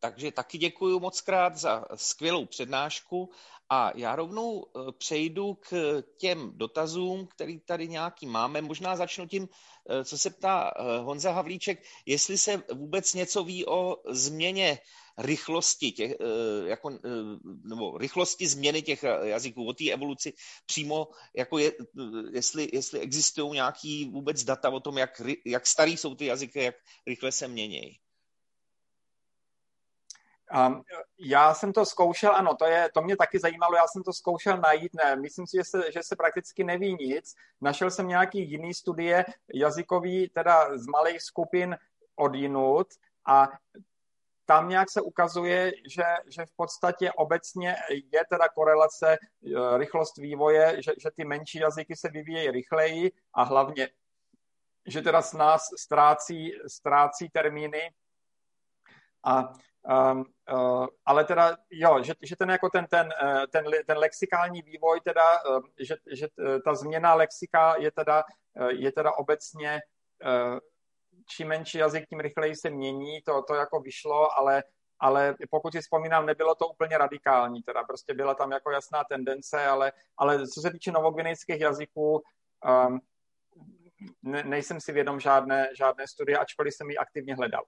Takže taky děkuji moc krát za skvělou přednášku a já rovnou eh, přejdu k těm dotazům, který tady nějaký máme. Možná začnu tím, eh, co se ptá eh, Honza Havlíček, jestli se vůbec něco ví o změně rychlosti, těch, jako, nebo rychlosti změny těch jazyků, o té evoluci přímo, jako je, jestli, jestli existují nějaký vůbec data o tom, jak, jak starý jsou ty jazyky, jak rychle se měnějí. Um, já jsem to zkoušel, ano, to, je, to mě taky zajímalo, já jsem to zkoušel najít, ne, myslím si, že se, že se prakticky neví nic. Našel jsem nějaký jiný studie jazykový, teda z malých skupin od jinut a tam nějak se ukazuje, že, že v podstatě obecně je teda korelace e, rychlost vývoje, že, že ty menší jazyky se vyvíjejí rychleji a hlavně, že teda s nás ztrácí, ztrácí termíny a Um, uh, ale teda, jo, že, že ten, jako ten, ten, eh, ten, ten lexikální vývoj, teda, uh, že, že ta změna lexika je teda, uh, je teda obecně, čím menší jazyk, tím rychleji se mění, to, to jako vyšlo, ale, ale pokud si vzpomínám, nebylo to úplně radikální, teda prostě byla tam jako jasná tendence, ale, ale co se týče novogvinejských jazyků, um, ne, nejsem si vědom žádné, žádné studie, ačkoliv jsem ji aktivně hledal.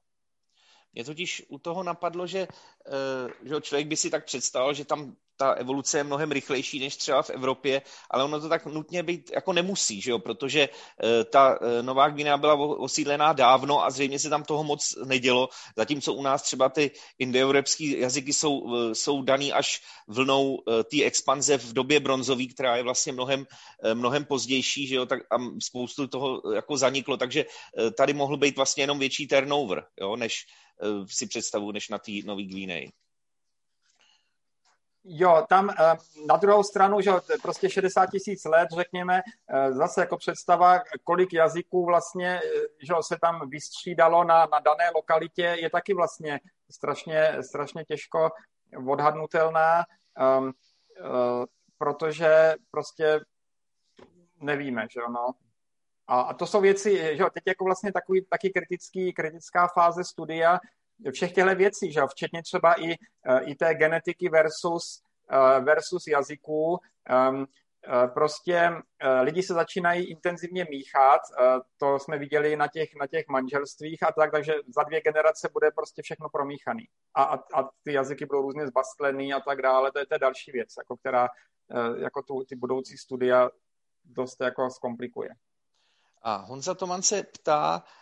Mě totiž u toho napadlo, že, eh, že člověk by si tak představil, že tam ta evoluce je mnohem rychlejší než třeba v Evropě, ale ono to tak nutně být jako nemusí, že jo? protože eh, ta eh, Nová Gvinea byla osídlená dávno a zřejmě se tam toho moc nedělo, zatímco u nás třeba ty indoevropské jazyky jsou, jsou daný až vlnou té expanze v době bronzové, která je vlastně mnohem, mnohem pozdější, že jo? Tak a spoustu toho jako zaniklo, takže tady mohl být vlastně jenom větší turnover, jo? než Eh, si představu, než na té Nový Gvínej. Jo, tam eh, na druhou stranu, že prostě 60 tisíc let, řekněme, eh, zase jako představa, kolik jazyků vlastně že se tam vystřídalo na, na dané lokalitě, je taky vlastně strašně, strašně těžko odhadnutelná, um, uh, protože prostě nevíme, že no. A, a to jsou věci, že teď jako vlastně takový, taky kritický, kritická fáze studia všech těchto věcí, že včetně třeba i, e, i té genetiky versus, e, versus jazyků. Um, prostě lidi se začínají intenzivně míchat, to jsme viděli na těch, na těch manželstvích a tak, takže za dvě generace bude prostě všechno promíchaný. A, a, a ty jazyky budou různě zbastlený a tak dále, to je, to je další věc, jako která jako tu, ty budoucí studia dost jako zkomplikuje. A Honza Toman se ptá, eh,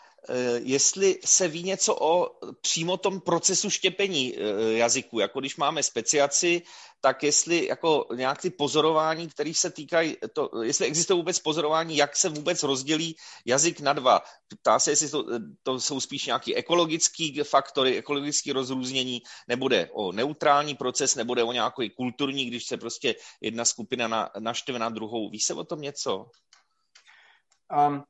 jestli se ví něco o přímo tom procesu štěpení eh, jazyku, jako když máme speciaci, tak jestli jako nějak ty pozorování, které se týkají, to, jestli existuje vůbec pozorování, jak se vůbec rozdělí jazyk na dva. Ptá se, jestli to, to jsou spíš nějaký ekologický faktory, ekologické rozrůznění, nebude o neutrální proces, nebude o nějaký kulturní, když se prostě jedna skupina na, naštve na druhou. Ví se o tom něco? Um,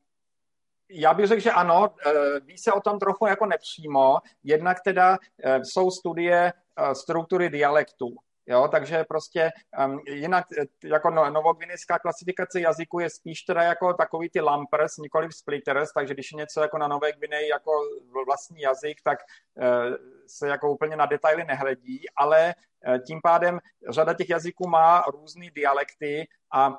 já bych řekl, že ano, eh, ví se o tom trochu jako nepřímo, jednak teda eh, jsou studie eh, struktury dialektů. Jo, takže prostě um, jinak jako no, novogvinejská klasifikace jazyku je spíš teda jako takový ty lumpers, nikoli splitters, takže když je něco jako na Nové Gvineji jako vlastní jazyk, tak uh, se jako úplně na detaily nehledí, ale uh, tím pádem řada těch jazyků má různé dialekty a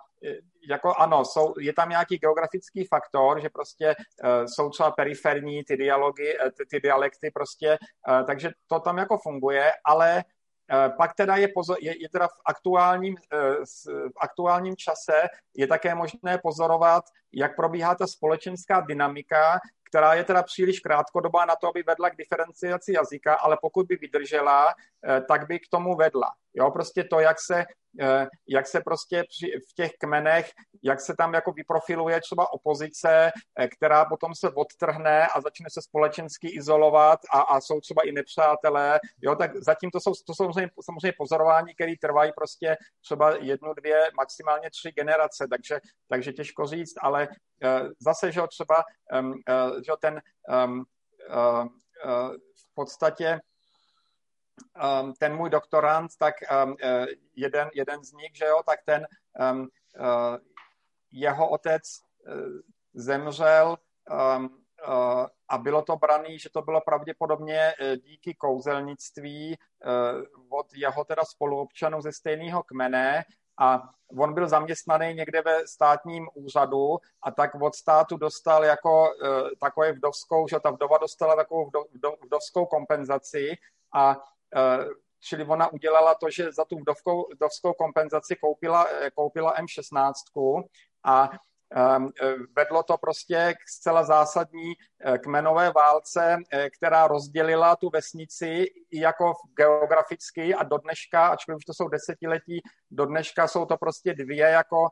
jako ano, jsou, je tam nějaký geografický faktor, že prostě uh, jsou třeba periferní ty dialogy, ty, ty dialekty prostě, uh, takže to tam jako funguje, ale Eh, pak teda je, pozor, je, je teda v aktuálním, eh, v aktuálním čase je také možné pozorovat, jak probíhá ta společenská dynamika, která je teda příliš krátkodobá na to, aby vedla k diferenciaci jazyka, ale pokud by vydržela, eh, tak by k tomu vedla. Jo, prostě to, jak se, eh, jak se prostě v těch kmenech, jak se tam jako vyprofiluje třeba opozice, eh, která potom se odtrhne a začne se společensky izolovat a, a jsou třeba i nepřátelé, jo, tak zatím to jsou, to jsou samozřejmě, samozřejmě pozorování, které trvají prostě třeba jednu, dvě, maximálně tři generace, takže, takže těžko říct, ale zase, že třeba že ten uh, v podstatě ten můj doktorant, tak jeden, jeden z nich, že jo, tak ten jeho otec zemřel a bylo to braný, že to bylo pravděpodobně díky kouzelnictví od jeho teda spoluobčanů ze stejného kmene a on byl zaměstnaný někde ve státním úřadu a tak od státu dostal jako uh, takovou vdovskou, že ta vdova dostala takovou vdo, vdo, vdovskou kompenzaci a uh, čili ona udělala to, že za tu vdovkou, vdovskou kompenzaci koupila, koupila M16 a vedlo to prostě k zcela zásadní eh, kmenové válce, eh, která rozdělila tu vesnici jako geograficky a do dneška, ačkoliv už to jsou desetiletí, do dneška jsou to prostě dvě jako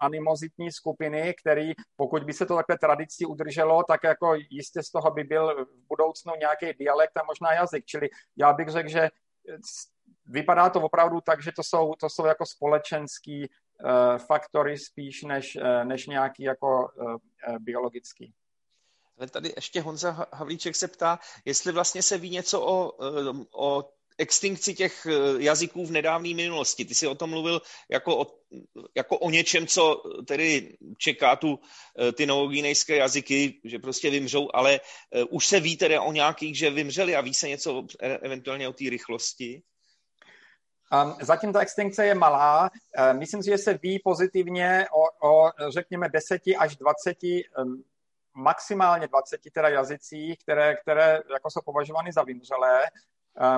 animozitní skupiny, které pokud by se to takhle tradicí udrželo, tak jako jistě z toho by byl v budoucnu nějaký dialekt a možná jazyk. Čili já bych řekl, že vypadá to opravdu tak, že to jsou, to jsou jako společenský faktory spíš než, uh, než nějaký jako uh, biologický. Ale tady ještě Honza Havlíček se ptá, jestli vlastně se ví něco o, o extinkci těch jazyků v nedávné minulosti. Ty jsi o tom mluvil jako o, jako o něčem, co tedy čeká tu, ty novoginejské jazyky, že prostě vymřou, ale už se ví tedy o nějakých, že vymřeli a ví se něco eventuálně o té rychlosti? Zatím ta extinkce je malá. Myslím si, že se ví pozitivně o, o řekněme, 10 až 20 maximálně 20 teda jazycích, které, které jako jsou považovány za vymřelé.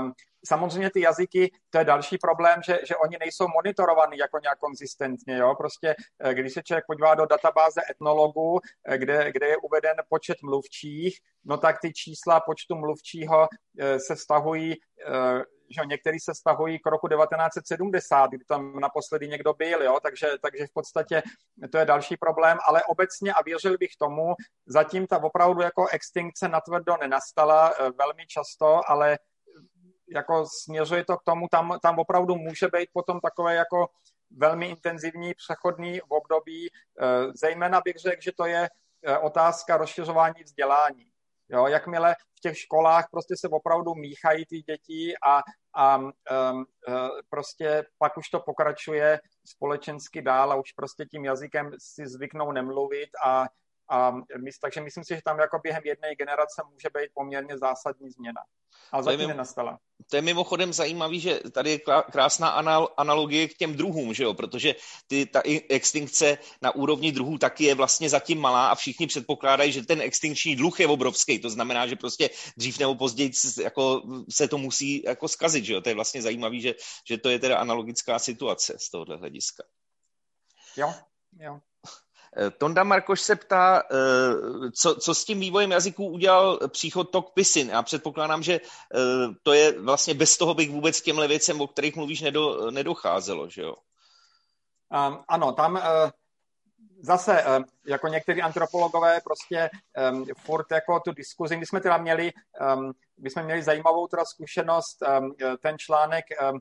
Um, samozřejmě ty jazyky, to je další problém, že, že oni nejsou monitorovaný jako nějak konzistentně. Jo? Prostě eh, když se člověk podívá do databáze etnologů, eh, kde, kde je uveden počet mluvčích, no tak ty čísla počtu mluvčího eh, se vztahují že některý se stahují k roku 1970, kdy tam naposledy někdo byl, jo? Takže, takže v podstatě to je další problém, ale obecně a věřil bych tomu, zatím ta opravdu jako extinkce natvrdo nenastala eh, velmi často, ale jako směřuje to k tomu, tam, tam opravdu může být potom takové jako velmi intenzivní přechodný období, eh, zejména bych řekl, že to je eh, otázka rozšiřování vzdělání. Jo, jakmile v těch školách prostě se opravdu míchají ty děti a, a um, uh, prostě pak už to pokračuje společensky dál a už prostě tím jazykem si zvyknou nemluvit a, a my, takže myslím si, že tam jako během jedné generace může být poměrně zásadní změna. Ale zatím mimo, nenastala. To je mimochodem zajímavý, že tady je krásná anal, analogie k těm druhům, že jo? protože ty, ta extinkce na úrovni druhů taky je vlastně zatím malá a všichni předpokládají, že ten extinkční dluh je obrovský. To znamená, že prostě dřív nebo později jako se to musí jako skazit. Že jo? To je vlastně zajímavý, že, že to je teda analogická situace z tohohle hlediska. Jo, jo. Eh, Tonda Markoš se ptá, eh, co, co s tím vývojem jazyků udělal příchod Tok Pisin. Já předpokládám, že eh, to je vlastně bez toho bych vůbec těmhle věcem, o kterých mluvíš, nedo, nedocházelo, že jo? Um, ano, tam uh, zase, uh, jako někteří antropologové, prostě um, furt jako tu diskuzi, my jsme teda měli, um, my jsme měli zajímavou teda zkušenost, um, ten článek um,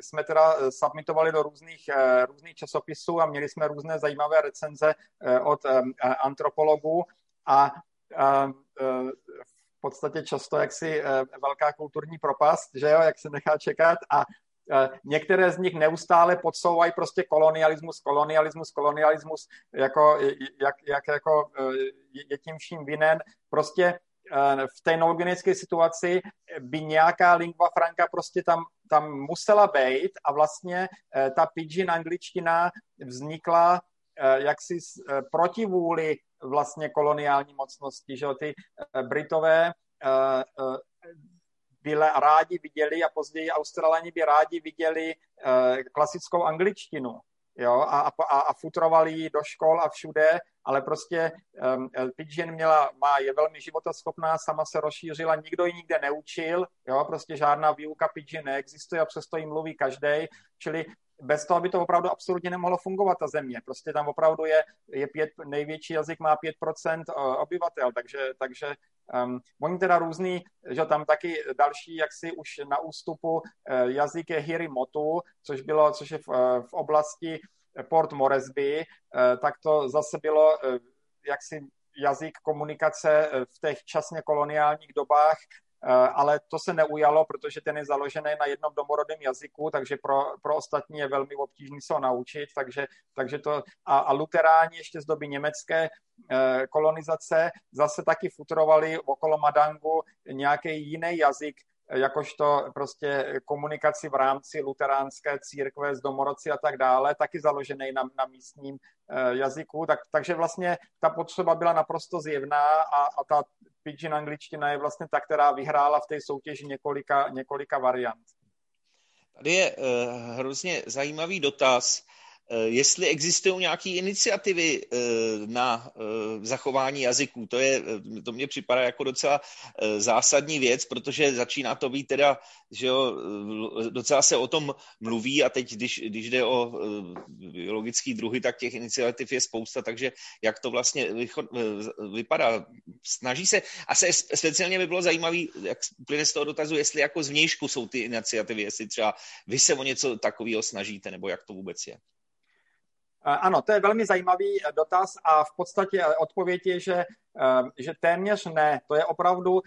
jsme teda eh, submitovali do různých, eh, různých časopisů a měli jsme různé zajímavé recenze eh, od ehm, antropologů a ehm, v podstatě často jaksi velká kulturní propast, že jo, jak se nechá čekat a Některé z nich neustále podsouvají prostě kolonialismus, kolonialismus, kolonialismus, jako, jak, jak jako je tím vším vinen. Prostě v té novogenické situaci by nějaká lingua franca prostě tam, tam musela být a vlastně eh, ta pidgin angličtina vznikla eh, jaksi eh, proti vůli vlastně koloniální mocnosti, že ty Britové by rádi viděli a později Australani by rádi viděli klasickou angličtinu jo, a, a, a futrovali ji do škol a všude, ale prostě um, Pidgin měla, má, je velmi životaschopná, sama se rozšířila, nikdo ji nikde neučil, jo, prostě žádná výuka Pidgin neexistuje a přesto jí mluví každý, čili bez toho by to opravdu absolutně nemohlo fungovat ta země. Prostě tam opravdu je, je pět, největší jazyk má 5% obyvatel, takže, takže um, oni teda různý, že tam taky další, jak si už na ústupu uh, jazyk je Hiri Motu, což bylo, což je v, uh, v oblasti Port Moresby, uh, tak to zase bylo uh, jaksi jazyk komunikace v těch časně koloniálních dobách ale to se neujalo, protože ten je založený na jednom domorodém jazyku, takže pro, pro ostatní je velmi obtížný se ho naučit, takže, takže to, a, a luteráni ještě z doby německé kolonizace zase taky futurovali okolo Madangu nějaký jiný jazyk, jakožto prostě komunikaci v rámci luteránské církve s domorodci a tak dále, taky založený na, na místním eh, jazyku, tak, takže vlastně ta potřeba byla naprosto zjevná a, a ta pidgin angličtina je vlastně ta, která vyhrála v té soutěži několika, několika variant. Tady je uh, hrozně zajímavý dotaz. Eh, jestli existují nějaké iniciativy eh, na eh, zachování jazyků. To, je, to mně připadá jako docela zásadní věc, protože začíná to být teda, že jo, docela se o tom mluví a teď, když, když jde o biologické druhy, tak těch iniciativ je spousta, takže jak to vlastně vypadá? Snaží se, a se speciálně by bylo zajímavé, jak plyne z toho dotazu, jestli jako zvnějšku jsou ty iniciativy, jestli třeba vy se o něco takového snažíte, nebo jak to vůbec je. Ano, to je velmi zajímavý eh, dotaz a v podstatě eh, odpověď je, že, eh, že téměř ne. To je opravdu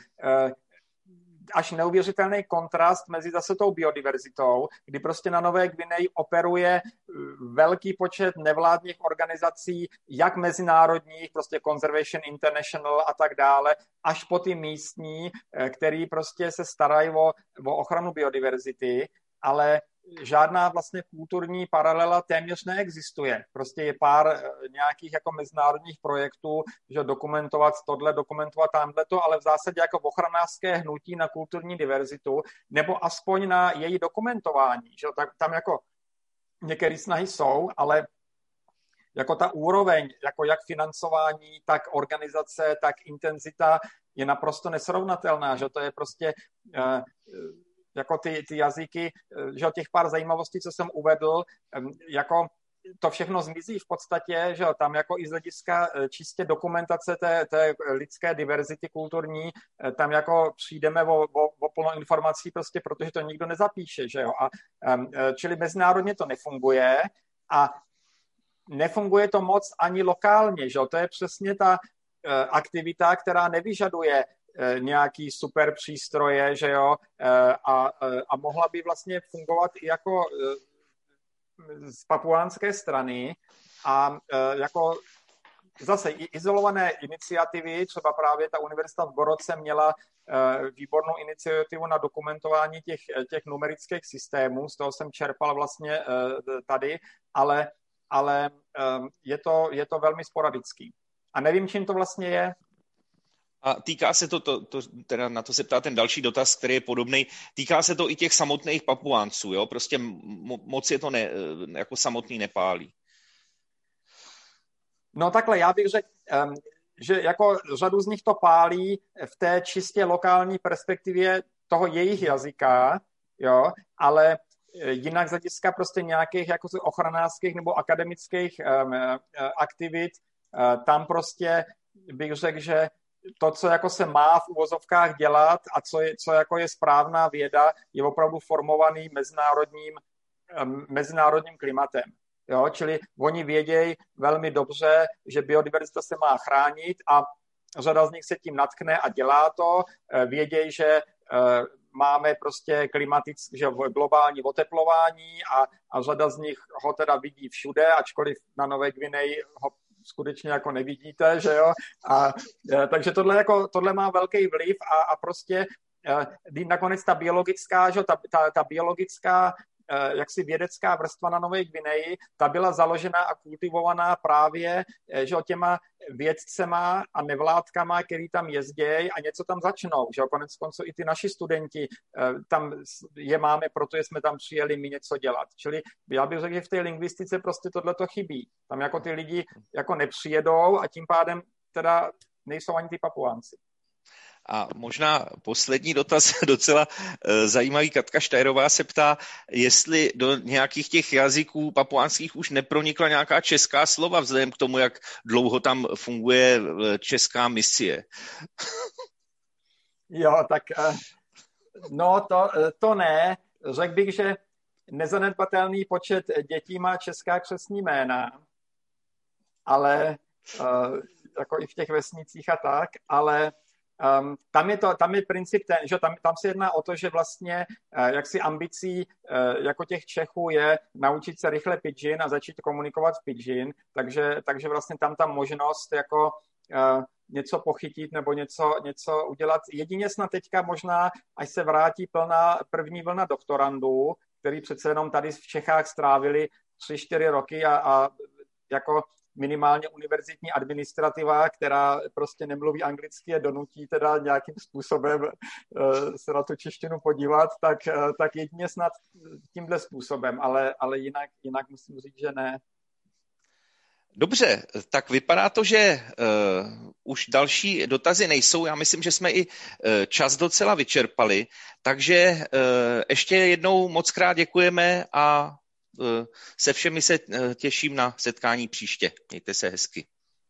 až neuvěřitelný kontrast mezi zase tou biodiverzitou, kdy prostě na Nové Gvineji operuje velký počet nevládních organizací, jak mezinárodních, prostě Conservation International a tak dále, až po ty místní, který prostě se starají o, o ochranu biodiverzity, ale žádná vlastně kulturní paralela téměř neexistuje. Prostě je pár eh, nějakých jako mezinárodních projektů, že dokumentovat tohle, dokumentovat tamhle to, ale v zásadě jako ochranářské hnutí na kulturní diverzitu, nebo aspoň na její dokumentování, že tak tam jako některé snahy jsou, ale jako ta úroveň, jako jak financování, tak organizace, tak intenzita je naprosto nesrovnatelná, že to je prostě uh, jako ty, ty jazyky, eh, že těch pár zajímavostí, co jsem uvedl, jako to všechno zmizí v podstatě, že tam jako i z hlediska eh, čistě dokumentace té, té lidské diverzity kulturní, eh, tam jako přijdeme o, o, o plno informací prostě, protože to nikdo nezapíše, že jo. A, čili mezinárodně to nefunguje a nefunguje to moc ani lokálně, že jo. To je přesně ta aktivita, která nevyžaduje nějaký super přístroje, že jo, eh, a, eh, a mohla by vlastně fungovat i jako z papuánské strany a jako zase i izolované iniciativy, třeba právě ta univerzita v Goroce měla výbornou iniciativu na dokumentování těch, těch numerických systémů, z toho jsem čerpal vlastně tady, ale, ale je, to, je to velmi sporadický. A nevím, čím to vlastně je, a týká se to, to, to, teda na to se ptá ten další dotaz, který je podobný, týká se to i těch samotných papuánců, jo? Prostě mo, moc je to ne, jako samotný nepálí. No takhle, já bych řekl, že jako řadu z nich to pálí v té čistě lokální perspektivě toho jejich jazyka, jo, ale e, jinak z hlediska prostě nějakých jako ochranářských nebo akademických um, aktivit, uh, tam prostě bych řekl, že to, co jako se má v uvozovkách dělat a co je, co jako je správná věda, je opravdu formovaný mezinárodním, mezinárodním klimatem. Jo? Čili oni vědějí velmi dobře, že biodiverzita se má chránit a řada z nich se tím natkne a dělá to. E, vědějí, že e, máme prostě klimatické, že globální oteplování a, a řada z nich ho teda vidí všude, ačkoliv na Nové Gvineji ho skutečně jako nevidíte, že jo. A, e, takže tohle, jako, tohle má velký vliv a, a prostě e, nakonec ta biologická, že, ta, ta, ta biologická Eh, jaksi vědecká vrstva na Nové Gvineji, ta byla založena a kultivovaná právě že těma vědcema a nevládkama, který tam jezdějí a něco tam začnou. Že konec konců i ty naši studenti eh, tam je máme, protože jsme tam přijeli my něco dělat. Čili já bych řekl, že v té lingvistice prostě tohle to chybí. Tam jako ty lidi jako nepřijedou a tím pádem teda nejsou ani ty papuánci. A možná poslední dotaz, docela eh, zajímavý, Katka Štajrová se ptá, jestli do nějakých těch jazyků papuánských už nepronikla nějaká česká slova, vzhledem k tomu, jak dlouho tam funguje eh, česká misie. Jo, tak eh, no to, to ne. Řekl bych, že nezanedbatelný počet dětí má česká křesní jména, ale jako i v těch vesnicích a tak, ale um, tam, je to, tam je princip ten, že tam, tam se jedná o to, že vlastně uh, jaksi ambicí uh, jako těch Čechů je naučit se rychle pidgin a začít komunikovat v pidgin, takže, takže vlastně tam ta možnost jako uh, něco pochytit nebo něco, něco udělat. Jedině snad teďka možná, až se vrátí plná první vlna doktorandů, který přece jenom tady v Čechách strávili tři, čtyři roky a, a jako minimálně univerzitní administrativa, která prostě nemluví anglicky, je donutí teda nějakým způsobem uh, se na tu češtinu podívat, tak, uh, tak jedině snad tímhle způsobem, ale, ale jinak, jinak musím říct, že ne. Dobře, tak vypadá to, že uh, už další dotazy nejsou. Já myslím, že jsme i uh, čas docela vyčerpali, takže uh, ještě jednou moc krát děkujeme a se všemi se uh, těším na setkání příště. Mějte se hezky.